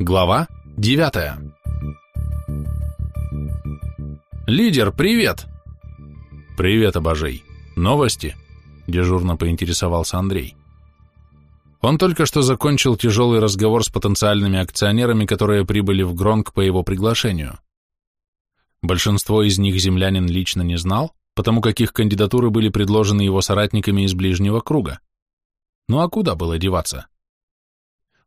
Глава 9 «Лидер, привет!» «Привет, обожей. Новости?» – дежурно поинтересовался Андрей. Он только что закончил тяжелый разговор с потенциальными акционерами, которые прибыли в Гронк по его приглашению. Большинство из них землянин лично не знал, потому как их кандидатуры были предложены его соратниками из ближнего круга. Ну а куда было деваться?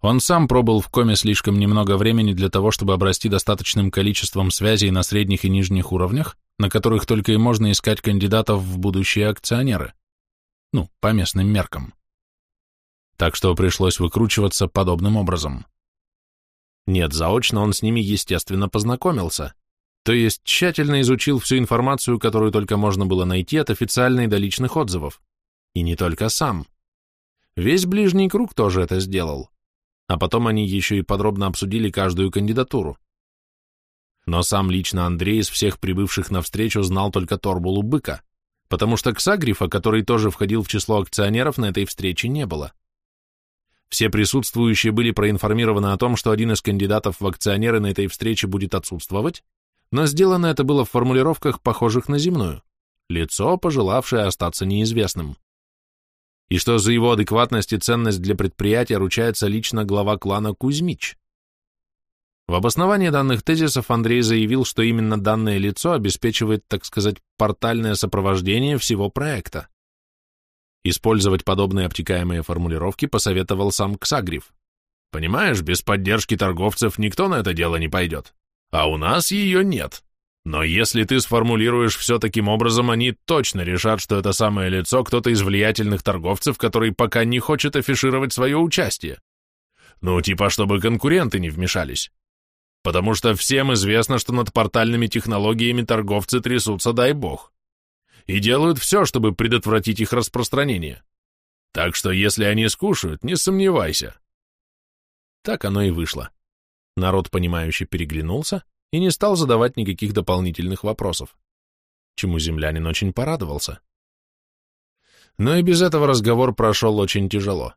Он сам пробыл в коме слишком немного времени для того, чтобы обрасти достаточным количеством связей на средних и нижних уровнях, на которых только и можно искать кандидатов в будущие акционеры. Ну, по местным меркам. Так что пришлось выкручиваться подобным образом. Нет, заочно он с ними, естественно, познакомился, то есть тщательно изучил всю информацию, которую только можно было найти от официальной до личных отзывов. И не только сам. Весь ближний круг тоже это сделал. А потом они еще и подробно обсудили каждую кандидатуру. Но сам лично Андрей из всех прибывших на встречу знал только Торбулу Быка, потому что Ксагрифа, который тоже входил в число акционеров, на этой встрече не было. Все присутствующие были проинформированы о том, что один из кандидатов в акционеры на этой встрече будет отсутствовать, но сделано это было в формулировках, похожих на земную. Лицо, пожелавшее остаться неизвестным. И что за его адекватность и ценность для предприятия ручается лично глава клана Кузьмич. В обосновании данных тезисов Андрей заявил, что именно данное лицо обеспечивает, так сказать, портальное сопровождение всего проекта. Использовать подобные обтекаемые формулировки посоветовал сам Ксагриф. Понимаешь, без поддержки торговцев никто на это дело не пойдет. А у нас ее нет. Но если ты сформулируешь все таким образом, они точно решат, что это самое лицо кто-то из влиятельных торговцев, который пока не хочет афишировать свое участие. Ну, типа, чтобы конкуренты не вмешались. Потому что всем известно, что над портальными технологиями торговцы трясутся, дай бог. И делают все, чтобы предотвратить их распространение. Так что, если они скушают, не сомневайся. Так оно и вышло. Народ, понимающе переглянулся и не стал задавать никаких дополнительных вопросов, чему землянин очень порадовался. Но и без этого разговор прошел очень тяжело.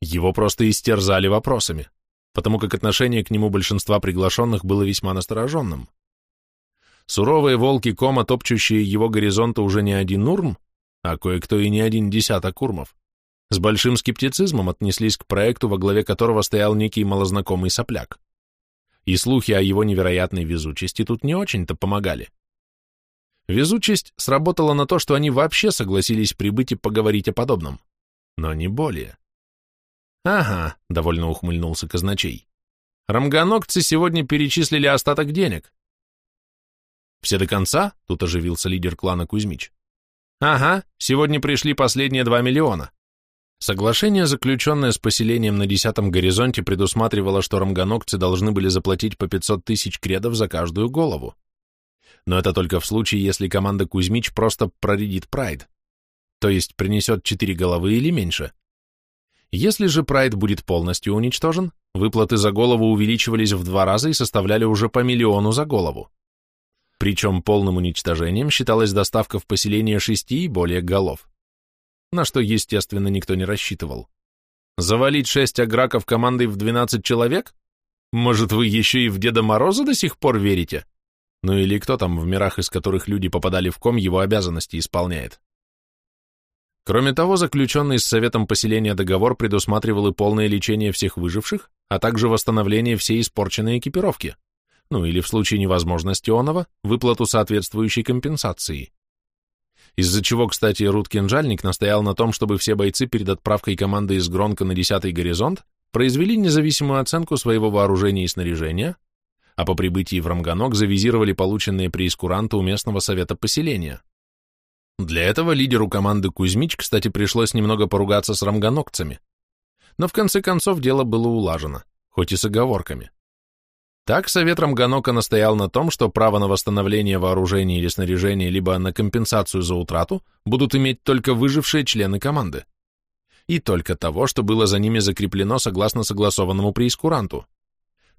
Его просто истерзали вопросами, потому как отношение к нему большинства приглашенных было весьма настороженным. Суровые волки кома, топчущие его горизонта уже не один урм, а кое-кто и не один десяток урмов, с большим скептицизмом отнеслись к проекту, во главе которого стоял некий малознакомый сопляк и слухи о его невероятной везучести тут не очень-то помогали. Везучесть сработала на то, что они вообще согласились прибыть и поговорить о подобном, но не более. «Ага», — довольно ухмыльнулся казначей. «Рамганокцы сегодня перечислили остаток денег». «Все до конца?» — тут оживился лидер клана Кузьмич. «Ага, сегодня пришли последние два миллиона. Соглашение, заключенное с поселением на десятом горизонте, предусматривало, что рамганокцы должны были заплатить по 500 тысяч кредов за каждую голову. Но это только в случае, если команда Кузьмич просто проредит прайд, то есть принесет 4 головы или меньше. Если же прайд будет полностью уничтожен, выплаты за голову увеличивались в два раза и составляли уже по миллиону за голову. Причем полным уничтожением считалась доставка в поселение шести и более голов на что, естественно, никто не рассчитывал. Завалить шесть аграков командой в 12 человек? Может, вы еще и в Деда Мороза до сих пор верите? Ну или кто там в мирах, из которых люди попадали в ком, его обязанности исполняет? Кроме того, заключенный с Советом поселения договор предусматривал и полное лечение всех выживших, а также восстановление всей испорченной экипировки, ну или в случае невозможности оного, выплату соответствующей компенсации из-за чего, кстати, Рут Кинжальник настоял на том, чтобы все бойцы перед отправкой команды из Гронка на 10-й горизонт произвели независимую оценку своего вооружения и снаряжения, а по прибытии в Рамганок завизировали полученные преискуранты у местного совета поселения. Для этого лидеру команды Кузьмич, кстати, пришлось немного поругаться с рамганокцами. Но в конце концов дело было улажено, хоть и с оговорками. Так Совет Рамганока настоял на том, что право на восстановление вооружения или снаряжения, либо на компенсацию за утрату будут иметь только выжившие члены команды. И только того, что было за ними закреплено согласно согласованному преискуранту.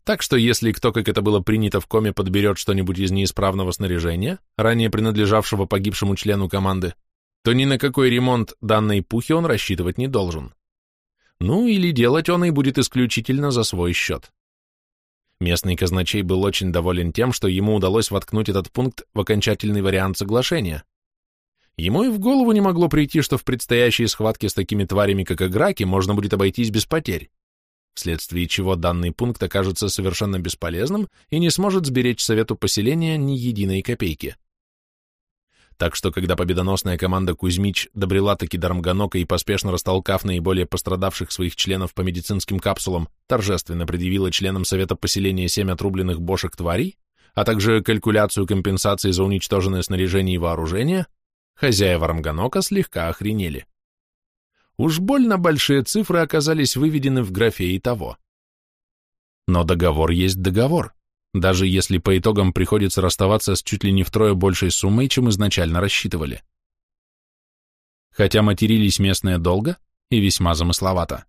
Так что если кто, как это было принято в коме, подберет что-нибудь из неисправного снаряжения, ранее принадлежавшего погибшему члену команды, то ни на какой ремонт данной пухи он рассчитывать не должен. Ну или делать он и будет исключительно за свой счет. Местный казначей был очень доволен тем, что ему удалось воткнуть этот пункт в окончательный вариант соглашения. Ему и в голову не могло прийти, что в предстоящей схватке с такими тварями, как играки, можно будет обойтись без потерь, вследствие чего данный пункт окажется совершенно бесполезным и не сможет сберечь совету поселения ни единой копейки. Так что, когда победоносная команда Кузьмич добрела таки до Рамганока и, поспешно растолкав наиболее пострадавших своих членов по медицинским капсулам, торжественно предъявила членам Совета поселения семь отрубленных бошек-тварей, а также калькуляцию компенсации за уничтоженное снаряжение и вооружение, хозяева Рамганока слегка охренели. Уж больно большие цифры оказались выведены в графе и того. Но договор есть договор даже если по итогам приходится расставаться с чуть ли не втрое большей суммой, чем изначально рассчитывали. Хотя матерились местные долго и весьма замысловато.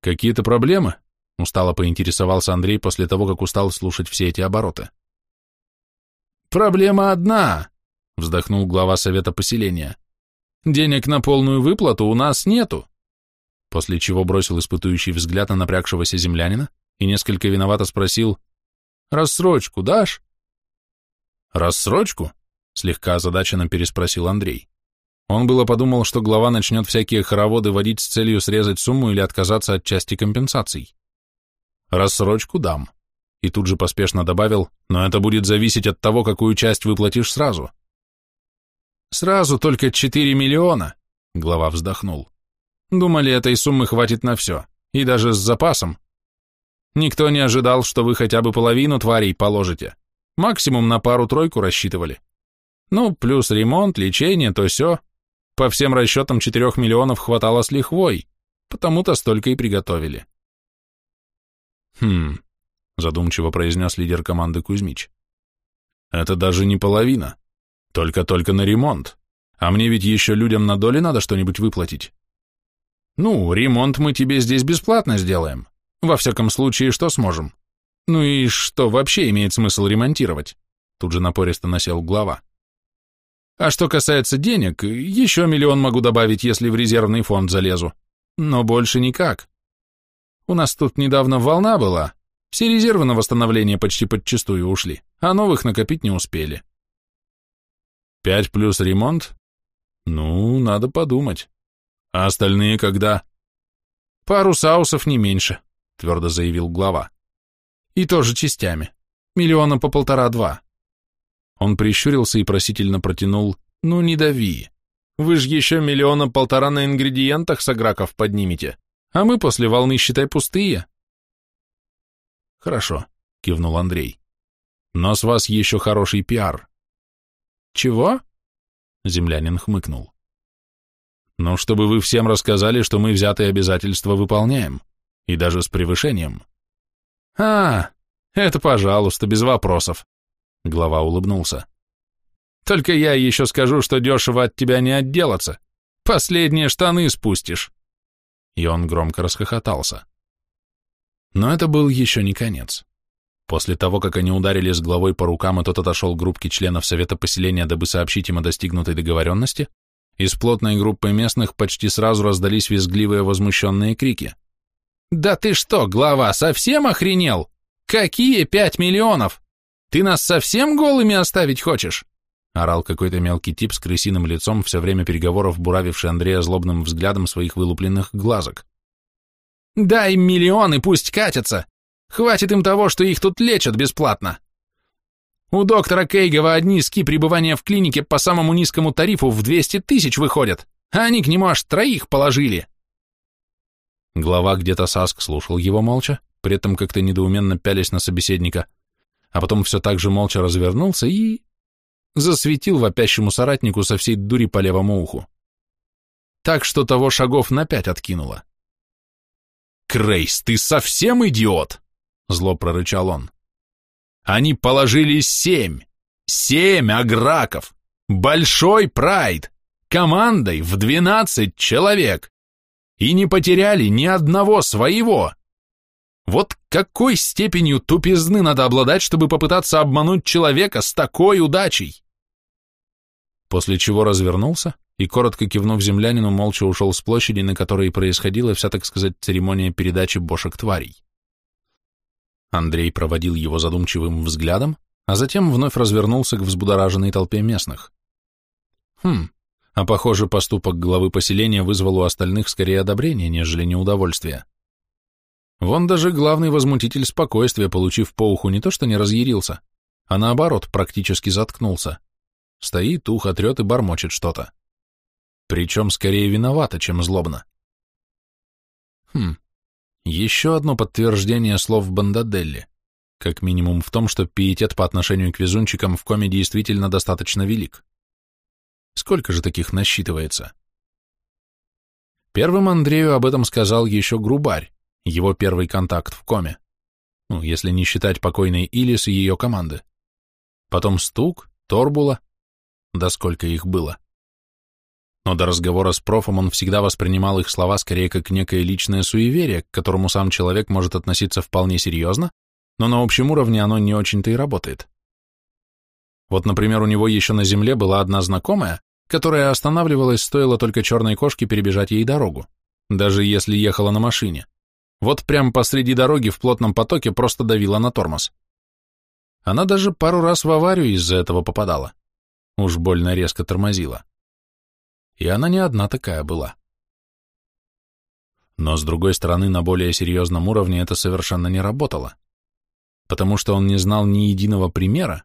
«Какие-то проблемы?» — устало поинтересовался Андрей после того, как устал слушать все эти обороты. «Проблема одна», — вздохнул глава совета поселения. «Денег на полную выплату у нас нету», после чего бросил испытующий взгляд на напрягшегося землянина, и несколько виновато спросил, «Рассрочку дашь?» «Рассрочку?» — слегка озадаченно переспросил Андрей. Он было подумал, что глава начнет всякие хороводы водить с целью срезать сумму или отказаться от части компенсаций. «Рассрочку дам». И тут же поспешно добавил, «но это будет зависеть от того, какую часть выплатишь сразу». «Сразу только четыре миллиона», — глава вздохнул. «Думали, этой суммы хватит на все, и даже с запасом, Никто не ожидал, что вы хотя бы половину тварей положите. Максимум на пару-тройку рассчитывали. Ну, плюс ремонт, лечение, то все. По всем расчетам четырех миллионов хватало с лихвой, потому-то столько и приготовили. Хм, задумчиво произнес лидер команды Кузьмич. Это даже не половина. Только-только на ремонт. А мне ведь еще людям на доли надо что-нибудь выплатить. Ну, ремонт мы тебе здесь бесплатно сделаем. Во всяком случае, что сможем? Ну и что вообще имеет смысл ремонтировать? Тут же напористо насел глава. А что касается денег, еще миллион могу добавить, если в резервный фонд залезу. Но больше никак. У нас тут недавно волна была. Все резервы на восстановление почти подчистую ушли, а новых накопить не успели. Пять плюс ремонт? Ну, надо подумать. А остальные когда? Пару саусов не меньше твердо заявил глава. И тоже частями. Миллиона по полтора-два. Он прищурился и просительно протянул «Ну не дави. Вы же еще миллиона полтора на ингредиентах саграков поднимете, а мы после волны, считай, пустые». «Хорошо», — кивнул Андрей. «Но с вас еще хороший пиар». «Чего?» — землянин хмыкнул. «Ну, чтобы вы всем рассказали, что мы взятые обязательства выполняем и даже с превышением. «А, это пожалуйста, без вопросов», — глава улыбнулся. «Только я еще скажу, что дешево от тебя не отделаться. Последние штаны спустишь». И он громко расхохотался. Но это был еще не конец. После того, как они ударили с главой по рукам, и тот отошел к группке членов Совета поселения, дабы сообщить им о достигнутой договоренности, из плотной группы местных почти сразу раздались визгливые возмущенные крики. «Да ты что, глава, совсем охренел? Какие пять миллионов? Ты нас совсем голыми оставить хочешь?» Орал какой-то мелкий тип с крысиным лицом, все время переговоров буравивший Андрея злобным взглядом своих вылупленных глазок. «Дай им миллион и пусть катятся! Хватит им того, что их тут лечат бесплатно!» У доктора Кейгова одни ски пребывания в клинике по самому низкому тарифу в 200 тысяч выходят, а они к нему аж троих положили. Глава где-то Саск слушал его молча, при этом как-то недоуменно пялись на собеседника, а потом все так же молча развернулся и... засветил вопящему соратнику со всей дури по левому уху. Так что того шагов на пять откинуло. «Крейс, ты совсем идиот!» — зло прорычал он. «Они положили семь! Семь аграков! Большой прайд! Командой в двенадцать человек! И не потеряли ни одного своего. Вот какой степенью тупизны надо обладать, чтобы попытаться обмануть человека с такой удачей? После чего развернулся и, коротко кивнув землянину, молча ушел с площади, на которой происходила вся, так сказать, церемония передачи бошек тварей. Андрей проводил его задумчивым взглядом, а затем вновь развернулся к взбудораженной толпе местных. Хм, а похоже, поступок главы поселения вызвал у остальных скорее одобрение, нежели неудовольствие. Вон даже главный возмутитель спокойствия, получив по уху, не то что не разъярился, а наоборот, практически заткнулся. Стоит, ухо трет и бормочет что-то. Причем скорее виновато, чем злобно. Хм, еще одно подтверждение слов Бандаделли, как минимум в том, что пиетет по отношению к везунчикам в коме действительно достаточно велик. Сколько же таких насчитывается? Первым Андрею об этом сказал еще Грубарь, его первый контакт в коме. Ну, если не считать покойной Илис и ее команды. Потом Стук, Торбула. Да сколько их было. Но до разговора с профом он всегда воспринимал их слова скорее как некое личное суеверие, к которому сам человек может относиться вполне серьезно, но на общем уровне оно не очень-то и работает. Вот, например, у него еще на земле была одна знакомая, которая останавливалась, стоило только черной кошке перебежать ей дорогу, даже если ехала на машине. Вот прямо посреди дороги в плотном потоке просто давила на тормоз. Она даже пару раз в аварию из-за этого попадала. Уж больно резко тормозила. И она не одна такая была. Но, с другой стороны, на более серьезном уровне это совершенно не работало, потому что он не знал ни единого примера,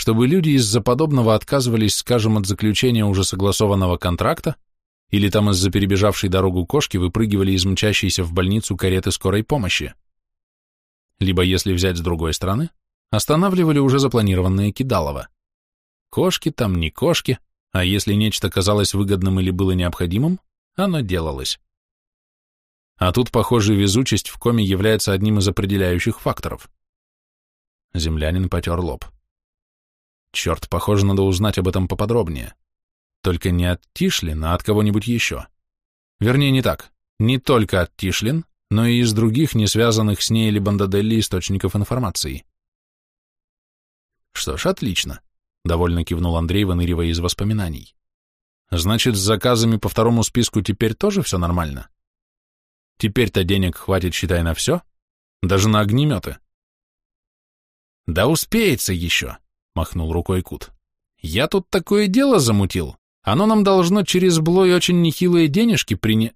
чтобы люди из-за подобного отказывались, скажем, от заключения уже согласованного контракта или там из-за перебежавшей дорогу кошки выпрыгивали из мчащейся в больницу кареты скорой помощи. Либо, если взять с другой стороны, останавливали уже запланированные кидалово. Кошки там не кошки, а если нечто казалось выгодным или было необходимым, оно делалось. А тут, похоже, везучесть в коме является одним из определяющих факторов. Землянин потер лоб. Черт, похоже, надо узнать об этом поподробнее. Только не от Тишлин, а от кого-нибудь еще. Вернее, не так. Не только от Тишлин, но и из других, не связанных с ней или Бандаделли источников информации. Что ж, отлично, довольно кивнул Андрей, выныривая из воспоминаний. Значит, с заказами по второму списку теперь тоже все нормально? Теперь-то денег хватит, считай, на все? Даже на огнеметы? Да успеется еще, махнул рукой Кут. Я тут такое дело замутил. Оно нам должно через Блой очень нехилые денежки прине...»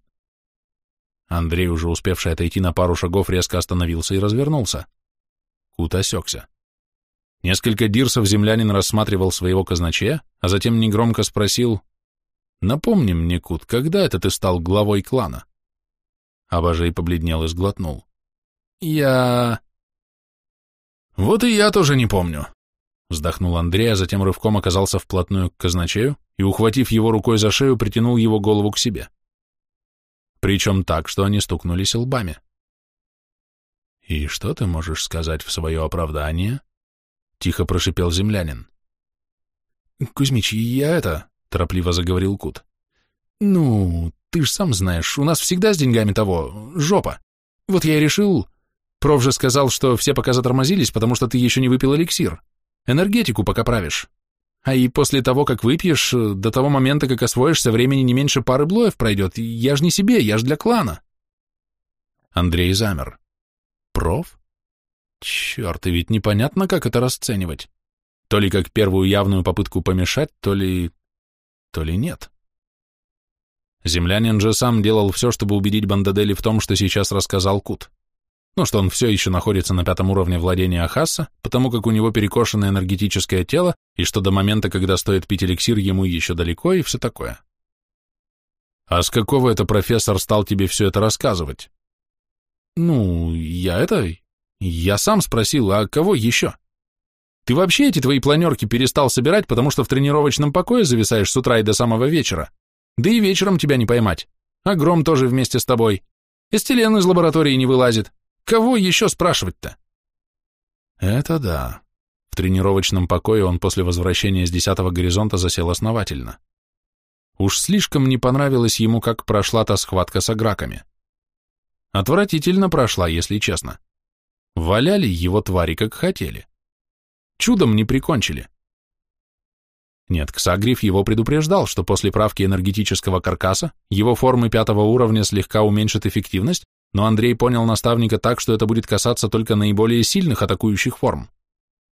Андрей, уже успевший отойти на пару шагов, резко остановился и развернулся. Кут осекся. Несколько дирсов землянин рассматривал своего казначея, а затем негромко спросил, «Напомни мне, Кут, когда это ты стал главой клана?» Абажей побледнел и сглотнул. «Я...» «Вот и я тоже не помню», Вздохнул Андрей, а затем рывком оказался вплотную к казначею и, ухватив его рукой за шею, притянул его голову к себе. Причем так, что они стукнулись лбами. «И что ты можешь сказать в свое оправдание?» — тихо прошипел землянин. «Кузьмич, я это...» — торопливо заговорил Кут. «Ну, ты ж сам знаешь, у нас всегда с деньгами того... жопа. Вот я и решил... Проф же сказал, что все пока затормозились, потому что ты еще не выпил эликсир. Энергетику пока правишь. А и после того, как выпьешь, э, до того момента, как освоишься, времени не меньше пары блоев пройдет. Я ж не себе, я ж для клана. Андрей замер. Проф? Черт, и ведь непонятно, как это расценивать. То ли как первую явную попытку помешать, то ли... то ли нет. Землянин же сам делал все, чтобы убедить Бандадели в том, что сейчас рассказал Кут но что он все еще находится на пятом уровне владения Ахасса, потому как у него перекошенное энергетическое тело, и что до момента, когда стоит пить эликсир, ему еще далеко, и все такое. «А с какого это профессор стал тебе все это рассказывать?» «Ну, я это... Я сам спросил, а кого еще?» «Ты вообще эти твои планерки перестал собирать, потому что в тренировочном покое зависаешь с утра и до самого вечера? Да и вечером тебя не поймать. А Гром тоже вместе с тобой. Эстелен из лаборатории не вылазит. Кого еще спрашивать-то? Это да. В тренировочном покое он после возвращения с десятого горизонта засел основательно. Уж слишком не понравилось ему, как прошла та схватка с аграками. Отвратительно прошла, если честно. Валяли его твари, как хотели. Чудом не прикончили. Нет, Ксагриф его предупреждал, что после правки энергетического каркаса его формы пятого уровня слегка уменьшат эффективность, но Андрей понял наставника так, что это будет касаться только наиболее сильных атакующих форм.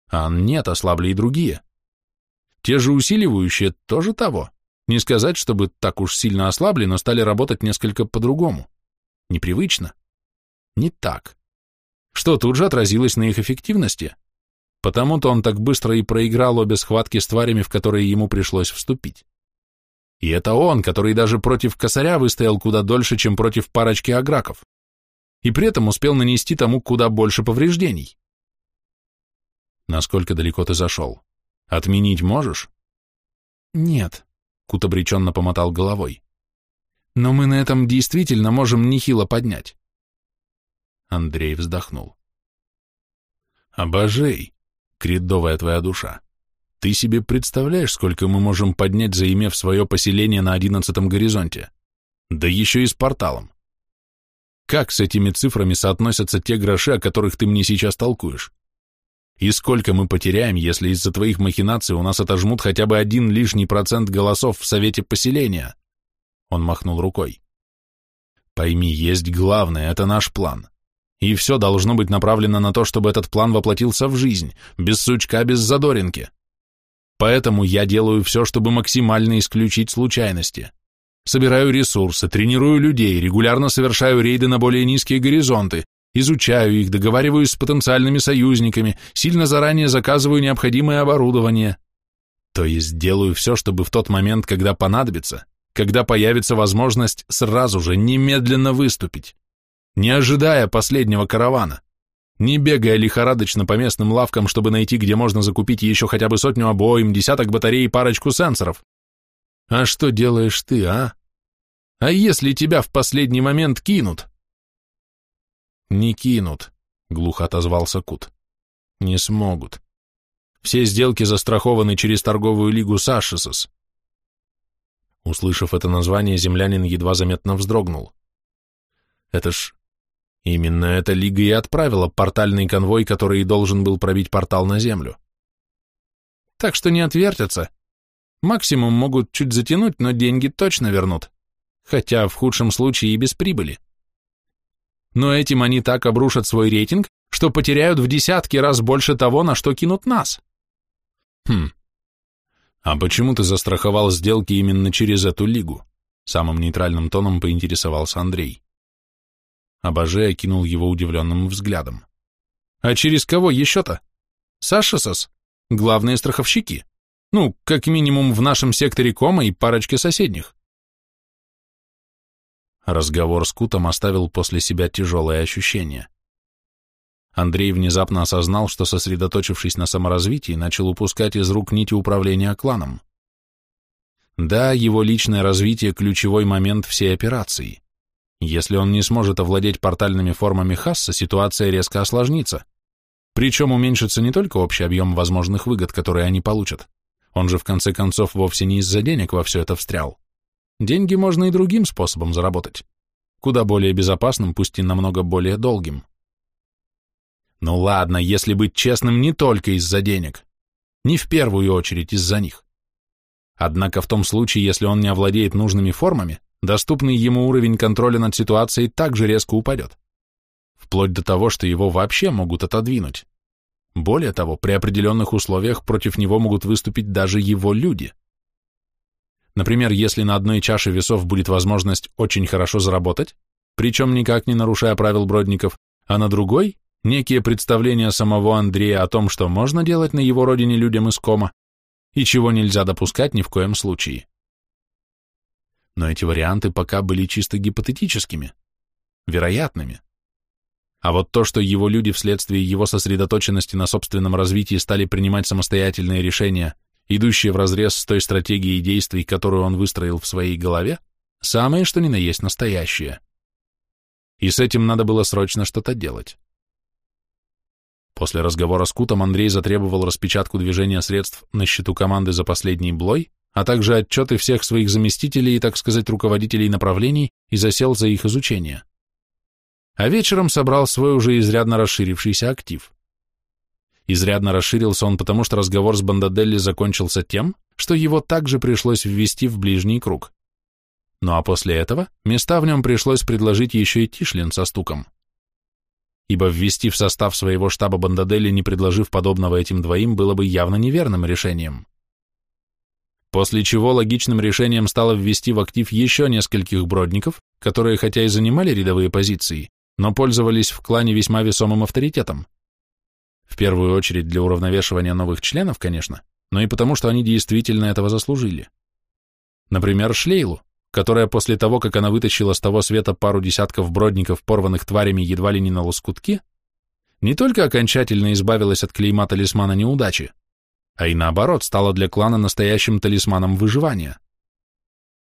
А нет, ослабли и другие. Те же усиливающие тоже того. Не сказать, чтобы так уж сильно ослабли, но стали работать несколько по-другому. Непривычно. Не так. Что тут же отразилось на их эффективности. Потому-то он так быстро и проиграл обе схватки с тварями, в которые ему пришлось вступить. И это он, который даже против косаря выстоял куда дольше, чем против парочки аграков. И при этом успел нанести тому куда больше повреждений. Насколько далеко ты зашел? Отменить можешь? Нет, Кут обреченно помотал головой. Но мы на этом действительно можем нехило поднять. Андрей вздохнул. Обожей, кредовая твоя душа. Ты себе представляешь, сколько мы можем поднять, заимев свое поселение на одиннадцатом горизонте? Да еще и с порталом. Как с этими цифрами соотносятся те гроши, о которых ты мне сейчас толкуешь? И сколько мы потеряем, если из-за твоих махинаций у нас отожмут хотя бы один лишний процент голосов в совете поселения? Он махнул рукой. Пойми, есть главное, это наш план. И все должно быть направлено на то, чтобы этот план воплотился в жизнь, без сучка, без задоринки. Поэтому я делаю все, чтобы максимально исключить случайности. Собираю ресурсы, тренирую людей, регулярно совершаю рейды на более низкие горизонты, изучаю их, договариваюсь с потенциальными союзниками, сильно заранее заказываю необходимое оборудование. То есть делаю все, чтобы в тот момент, когда понадобится, когда появится возможность сразу же, немедленно выступить, не ожидая последнего каравана, не бегая лихорадочно по местным лавкам, чтобы найти, где можно закупить еще хотя бы сотню обоим, десяток батарей и парочку сенсоров. А что делаешь ты, а? А если тебя в последний момент кинут? «Не кинут», — глухо отозвался Кут. «Не смогут. Все сделки застрахованы через торговую лигу Сашисос». Услышав это название, землянин едва заметно вздрогнул. «Это ж... Именно эта лига и отправила портальный конвой, который должен был пробить портал на Землю. Так что не отвертятся. Максимум могут чуть затянуть, но деньги точно вернут. Хотя в худшем случае и без прибыли но этим они так обрушат свой рейтинг, что потеряют в десятки раз больше того, на что кинут нас. Хм. А почему ты застраховал сделки именно через эту лигу? Самым нейтральным тоном поинтересовался Андрей. Абаже окинул его удивленным взглядом. А через кого еще-то? Сашисос? Главные страховщики. Ну, как минимум в нашем секторе кома и парочке соседних. Разговор с Кутом оставил после себя тяжелое ощущение. Андрей внезапно осознал, что, сосредоточившись на саморазвитии, начал упускать из рук нити управления кланом. Да, его личное развитие – ключевой момент всей операции. Если он не сможет овладеть портальными формами Хасса, ситуация резко осложнится. Причем уменьшится не только общий объем возможных выгод, которые они получат. Он же, в конце концов, вовсе не из-за денег во все это встрял. Деньги можно и другим способом заработать. Куда более безопасным, пусть и намного более долгим. Ну ладно, если быть честным, не только из-за денег. Не в первую очередь из-за них. Однако в том случае, если он не овладеет нужными формами, доступный ему уровень контроля над ситуацией также резко упадет. Вплоть до того, что его вообще могут отодвинуть. Более того, при определенных условиях против него могут выступить даже его люди – Например, если на одной чаше весов будет возможность очень хорошо заработать, причем никак не нарушая правил бродников, а на другой – некие представления самого Андрея о том, что можно делать на его родине людям из кома и чего нельзя допускать ни в коем случае. Но эти варианты пока были чисто гипотетическими, вероятными. А вот то, что его люди вследствие его сосредоточенности на собственном развитии стали принимать самостоятельные решения идущие вразрез с той стратегией действий, которую он выстроил в своей голове, самое что ни на есть настоящее. И с этим надо было срочно что-то делать. После разговора с Кутом Андрей затребовал распечатку движения средств на счету команды за последний блой, а также отчеты всех своих заместителей и, так сказать, руководителей направлений и засел за их изучение. А вечером собрал свой уже изрядно расширившийся актив. Изрядно расширился он потому, что разговор с Бандаделли закончился тем, что его также пришлось ввести в ближний круг. Ну а после этого места в нем пришлось предложить еще и Тишлин со стуком. Ибо ввести в состав своего штаба Бандадели, не предложив подобного этим двоим, было бы явно неверным решением. После чего логичным решением стало ввести в актив еще нескольких бродников, которые хотя и занимали рядовые позиции, но пользовались в клане весьма весомым авторитетом. В первую очередь для уравновешивания новых членов, конечно, но и потому, что они действительно этого заслужили. Например, Шлейлу, которая после того, как она вытащила с того света пару десятков бродников, порванных тварями едва ли не на лоскутки, не только окончательно избавилась от клейма талисмана неудачи, а и наоборот стала для клана настоящим талисманом выживания.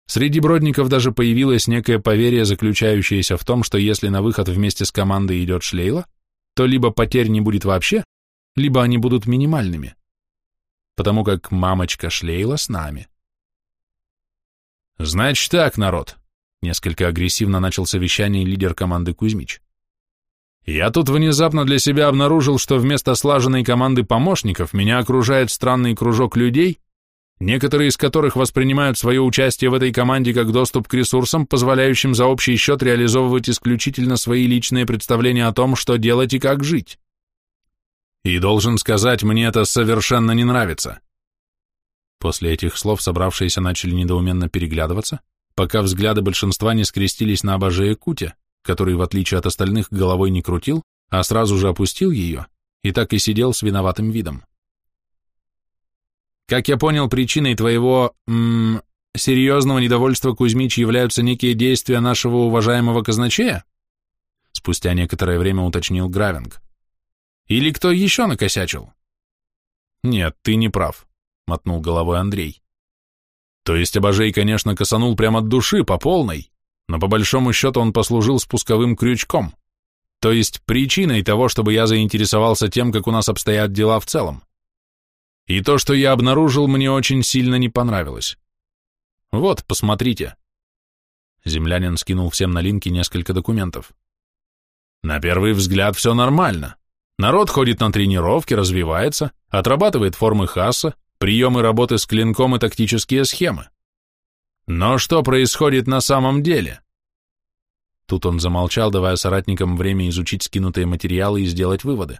Среди бродников даже появилось некое поверье, заключающееся в том, что если на выход вместе с командой идет Шлейла, то либо потерь не будет вообще, либо они будут минимальными, потому как мамочка Шлейла с нами. «Значит так, народ», — несколько агрессивно начал совещание лидер команды Кузьмич. «Я тут внезапно для себя обнаружил, что вместо слаженной команды помощников меня окружает странный кружок людей, некоторые из которых воспринимают свое участие в этой команде как доступ к ресурсам, позволяющим за общий счет реализовывать исключительно свои личные представления о том, что делать и как жить. И должен сказать, мне это совершенно не нравится. После этих слов собравшиеся начали недоуменно переглядываться, пока взгляды большинства не скрестились на обожее Кутя, который, в отличие от остальных, головой не крутил, а сразу же опустил ее и так и сидел с виноватым видом. Как я понял, причиной твоего, м серьезного недовольства Кузьмич являются некие действия нашего уважаемого казначея? Спустя некоторое время уточнил Гравинг. Или кто еще накосячил? Нет, ты не прав. — мотнул головой Андрей. То есть Обожей, конечно, косанул прямо от души, по полной, но по большому счету он послужил спусковым крючком, то есть причиной того, чтобы я заинтересовался тем, как у нас обстоят дела в целом. И то, что я обнаружил, мне очень сильно не понравилось. Вот, посмотрите. Землянин скинул всем на линки несколько документов. На первый взгляд все нормально. Народ ходит на тренировки, развивается, отрабатывает формы Хасса, приемы работы с клинком и тактические схемы. Но что происходит на самом деле? Тут он замолчал, давая соратникам время изучить скинутые материалы и сделать выводы.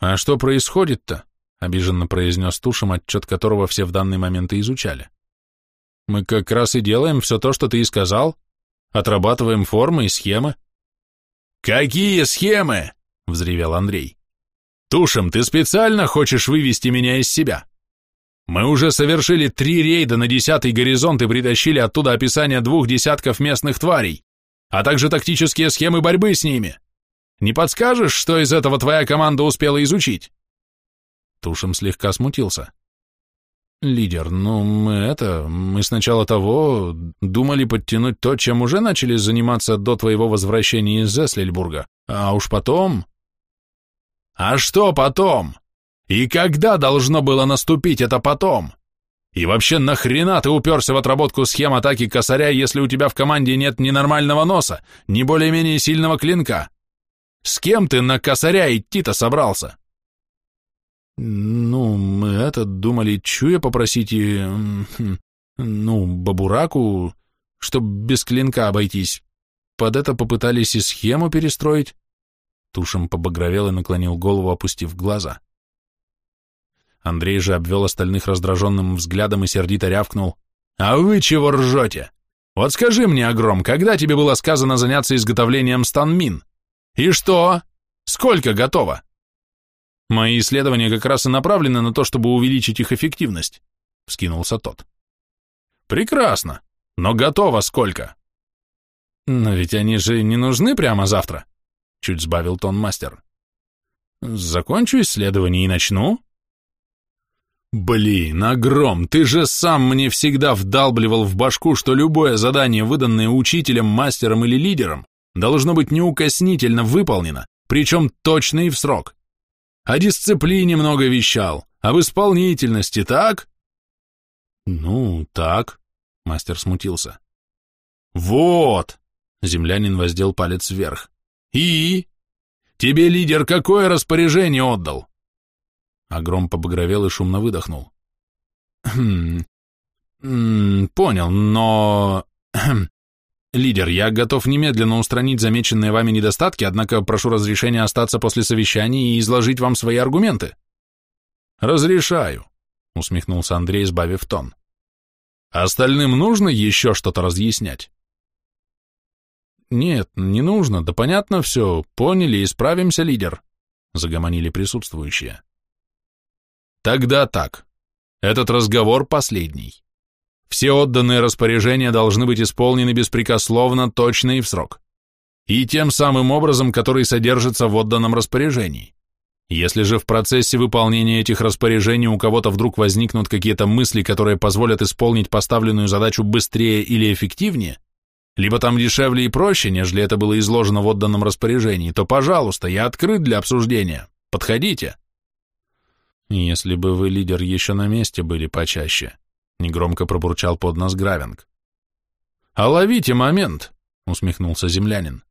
«А что происходит-то?» — обиженно произнес Тушем, отчет которого все в данный момент и изучали. «Мы как раз и делаем все то, что ты и сказал. Отрабатываем формы и схемы». «Какие схемы?» — взревел Андрей. Тушем, ты специально хочешь вывести меня из себя? Мы уже совершили три рейда на десятый горизонт и притащили оттуда описание двух десятков местных тварей, а также тактические схемы борьбы с ними. Не подскажешь, что из этого твоя команда успела изучить?» Тушем слегка смутился. «Лидер, ну мы это, мы сначала того думали подтянуть то, чем уже начали заниматься до твоего возвращения из Зеслельбурга, а уж потом...» А что потом? И когда должно было наступить это потом? И вообще нахрена ты уперся в отработку схем атаки косаря, если у тебя в команде нет ни нормального носа, ни более-менее сильного клинка? С кем ты на косаря идти-то собрался? Ну, мы это думали Чуя попросить и... Ну, Бабураку, чтоб без клинка обойтись. Под это попытались и схему перестроить. Тушем побагровел и наклонил голову, опустив глаза. Андрей же обвел остальных раздраженным взглядом и сердито рявкнул. «А вы чего ржете? Вот скажи мне, Огром, когда тебе было сказано заняться изготовлением станмин? И что? Сколько готово?» «Мои исследования как раз и направлены на то, чтобы увеличить их эффективность», — вскинулся тот. «Прекрасно. Но готово сколько?» «Но ведь они же не нужны прямо завтра», — чуть сбавил тон мастер. «Закончу исследование и начну». «Блин, Огром, ты же сам мне всегда вдалбливал в башку, что любое задание, выданное учителем, мастером или лидером, должно быть неукоснительно выполнено, причем точно и в срок. О дисциплине много вещал, об исполнительности, так?» «Ну, так», — мастер смутился. «Вот!» — землянин воздел палец вверх. «И? Тебе лидер какое распоряжение отдал?» Агром побагровел и шумно выдохнул. «Хм, понял, но... Лидер, я готов немедленно устранить замеченные вами недостатки, однако прошу разрешения остаться после совещания и изложить вам свои аргументы. Разрешаю, усмехнулся Андрей, сбавив тон. Остальным нужно еще что-то разъяснять? Нет, не нужно, да понятно все, поняли, исправимся, лидер, загомонили присутствующие. Тогда так. Этот разговор последний. Все отданные распоряжения должны быть исполнены беспрекословно, точно и в срок. И тем самым образом, который содержится в отданном распоряжении. Если же в процессе выполнения этих распоряжений у кого-то вдруг возникнут какие-то мысли, которые позволят исполнить поставленную задачу быстрее или эффективнее, либо там дешевле и проще, нежели это было изложено в отданном распоряжении, то, пожалуйста, я открыт для обсуждения. Подходите. Если бы вы, лидер, еще на месте были почаще, негромко пробурчал под нос Гравинг. А ловите момент, усмехнулся землянин.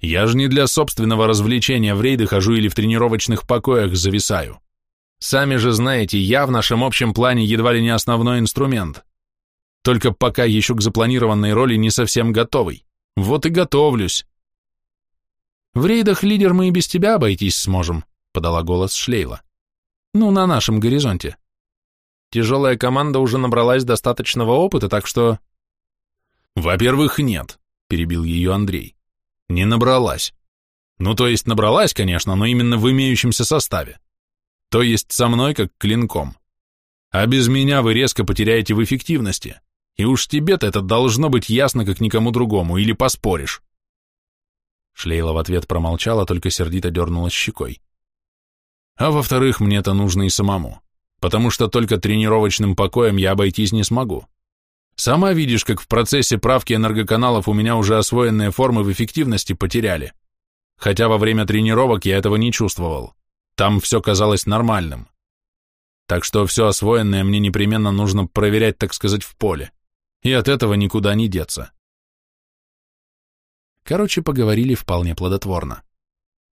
Я же не для собственного развлечения в рейды хожу или в тренировочных покоях зависаю. Сами же знаете, я в нашем общем плане едва ли не основной инструмент. Только пока еще к запланированной роли не совсем готовый. Вот и готовлюсь. В рейдах лидер мы и без тебя обойтись сможем, подала голос Шлейла. Ну, на нашем горизонте. Тяжелая команда уже набралась достаточного опыта, так что... Во-первых, нет, перебил ее Андрей. Не набралась. Ну, то есть набралась, конечно, но именно в имеющемся составе. То есть со мной как клинком. А без меня вы резко потеряете в эффективности. И уж тебе-то это должно быть ясно, как никому другому, или поспоришь. Шлейла в ответ промолчала, только сердито дернула щекой. А во-вторых, мне это нужно и самому, потому что только тренировочным покоем я обойтись не смогу. Сама видишь, как в процессе правки энергоканалов у меня уже освоенные формы в эффективности потеряли. Хотя во время тренировок я этого не чувствовал. Там все казалось нормальным. Так что все освоенное мне непременно нужно проверять, так сказать, в поле. И от этого никуда не деться. Короче, поговорили вполне плодотворно.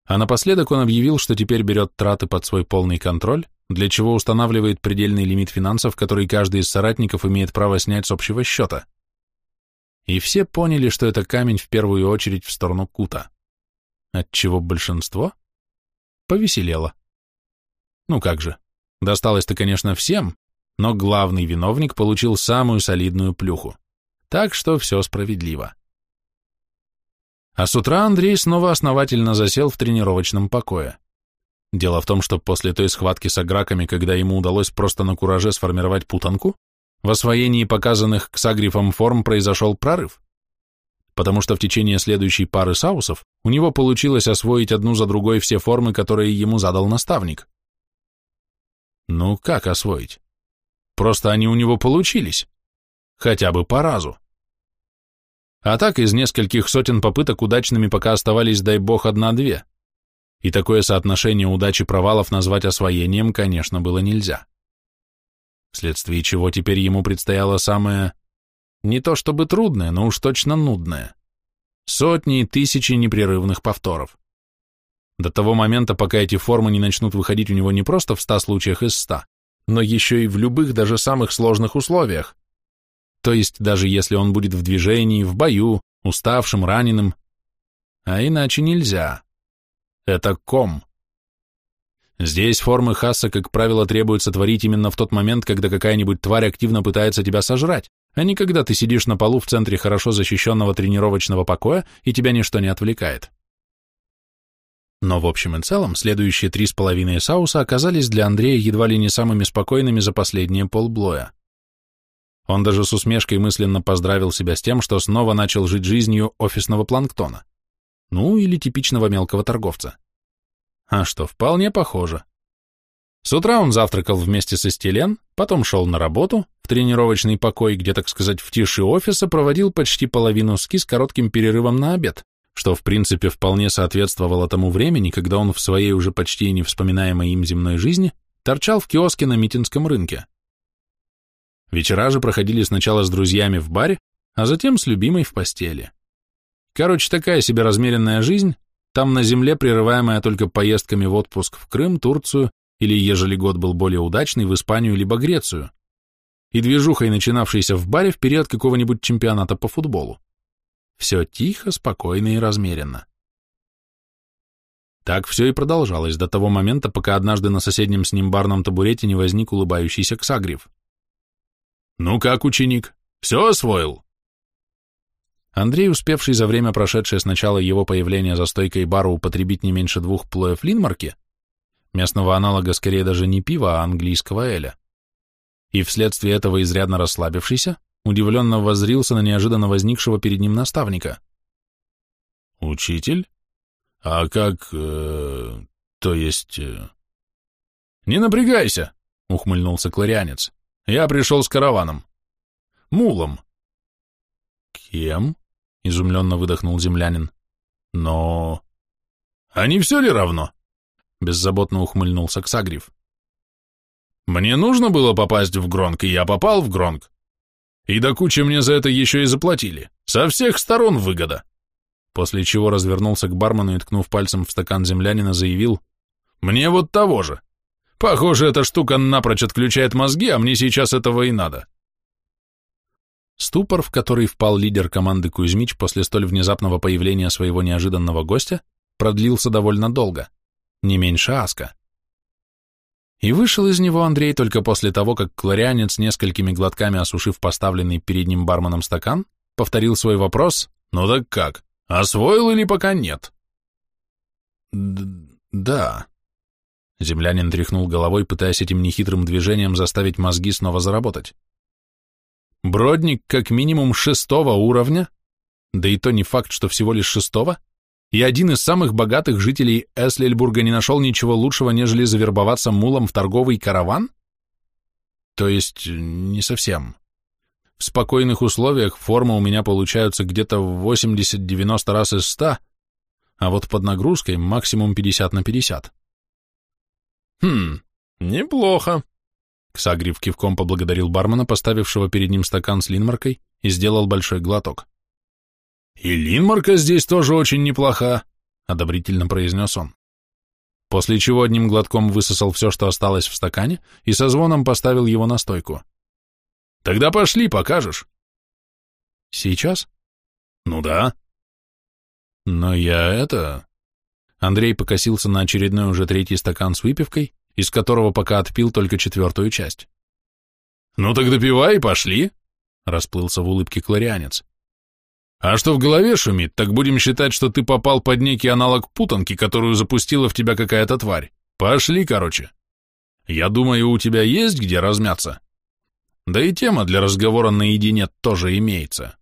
А напоследок он объявил, что теперь берет траты под свой полный контроль для чего устанавливает предельный лимит финансов, который каждый из соратников имеет право снять с общего счета. И все поняли, что это камень в первую очередь в сторону Кута, отчего большинство повеселело. Ну как же, досталось-то, конечно, всем, но главный виновник получил самую солидную плюху. Так что все справедливо. А с утра Андрей снова основательно засел в тренировочном покое. Дело в том, что после той схватки с аграками, когда ему удалось просто на кураже сформировать путанку, в освоении показанных ксагрифом форм произошел прорыв, потому что в течение следующей пары саусов у него получилось освоить одну за другой все формы, которые ему задал наставник. Ну, как освоить? Просто они у него получились. Хотя бы по разу. А так из нескольких сотен попыток удачными пока оставались, дай бог, одна-две и такое соотношение удачи провалов назвать освоением, конечно, было нельзя. Вследствие чего теперь ему предстояло самое, не то чтобы трудное, но уж точно нудное. Сотни и тысячи непрерывных повторов. До того момента, пока эти формы не начнут выходить у него не просто в ста случаях из ста, но еще и в любых, даже самых сложных условиях. То есть даже если он будет в движении, в бою, уставшим, раненым. А иначе нельзя. Это ком. Здесь формы Хасса, как правило, требуется творить именно в тот момент, когда какая-нибудь тварь активно пытается тебя сожрать, а не когда ты сидишь на полу в центре хорошо защищенного тренировочного покоя и тебя ничто не отвлекает. Но в общем и целом, следующие три с половиной сауса оказались для Андрея едва ли не самыми спокойными за последние полблоя. Он даже с усмешкой мысленно поздравил себя с тем, что снова начал жить жизнью офисного планктона. Ну, или типичного мелкого торговца. А что, вполне похоже. С утра он завтракал вместе со Стелен, потом шел на работу, в тренировочный покой, где, так сказать, в тиши офиса проводил почти половину ски с коротким перерывом на обед, что, в принципе, вполне соответствовало тому времени, когда он в своей уже почти невспоминаемой им земной жизни торчал в киоске на Митинском рынке. Вечера же проходили сначала с друзьями в баре, а затем с любимой в постели. Короче, такая себе размеренная жизнь, там на земле прерываемая только поездками в отпуск в Крым, Турцию или, ежели год был более удачный, в Испанию либо Грецию. и движухой, начинавшейся в баре в период какого-нибудь чемпионата по футболу. Все тихо, спокойно и размеренно. Так все и продолжалось до того момента, пока однажды на соседнем с ним барном табурете не возник улыбающийся Ксагрив. «Ну как, ученик, все освоил?» Андрей, успевший за время, прошедшее с начала его появления за стойкой бара употребить не меньше двух плоев линмарки, местного аналога скорее даже не пива, а английского эля, и вследствие этого изрядно расслабившийся, удивленно воззрился на неожиданно возникшего перед ним наставника. «Учитель? А как... Э, то есть...» э... «Не напрягайся!» — ухмыльнулся кларианец. «Я пришел с караваном. Мулом». «Кем?» — изумленно выдохнул землянин. «Но...» «А не все ли равно?» — беззаботно ухмыльнулся Ксагрив. «Мне нужно было попасть в Гронк, и я попал в Гронк. И до кучи мне за это еще и заплатили. Со всех сторон выгода. После чего развернулся к бармену и, ткнув пальцем в стакан землянина, заявил, «Мне вот того же. Похоже, эта штука напрочь отключает мозги, а мне сейчас этого и надо». Ступор, в который впал лидер команды Кузьмич после столь внезапного появления своего неожиданного гостя, продлился довольно долго, не меньше аска. И вышел из него Андрей только после того, как кларианец, несколькими глотками осушив поставленный перед ним барменом стакан, повторил свой вопрос «Ну так как, освоил или пока нет?» «Да». Землянин тряхнул головой, пытаясь этим нехитрым движением заставить мозги снова заработать. «Бродник как минимум шестого уровня, да и то не факт, что всего лишь шестого, и один из самых богатых жителей Эслельбурга не нашел ничего лучшего, нежели завербоваться мулом в торговый караван? То есть, не совсем. В спокойных условиях формы у меня получаются где-то в 80-90 раз из 100, а вот под нагрузкой максимум 50 на 50. Хм, неплохо. Ксагрив кивком поблагодарил бармена, поставившего перед ним стакан с линмаркой, и сделал большой глоток. «И Линмарка здесь тоже очень неплоха», — одобрительно произнес он. После чего одним глотком высосал все, что осталось в стакане, и со звоном поставил его на стойку. «Тогда пошли, покажешь». «Сейчас?» «Ну да». «Но я это...» Андрей покосился на очередной уже третий стакан с выпивкой, из которого пока отпил только четвертую часть. «Ну так допивай и пошли», — расплылся в улыбке кларианец. А что в голове шумит, так будем считать, что ты попал под некий аналог путанки, которую запустила в тебя какая-то тварь. Пошли, короче. Я думаю, у тебя есть где размяться. Да и тема для разговора наедине тоже имеется.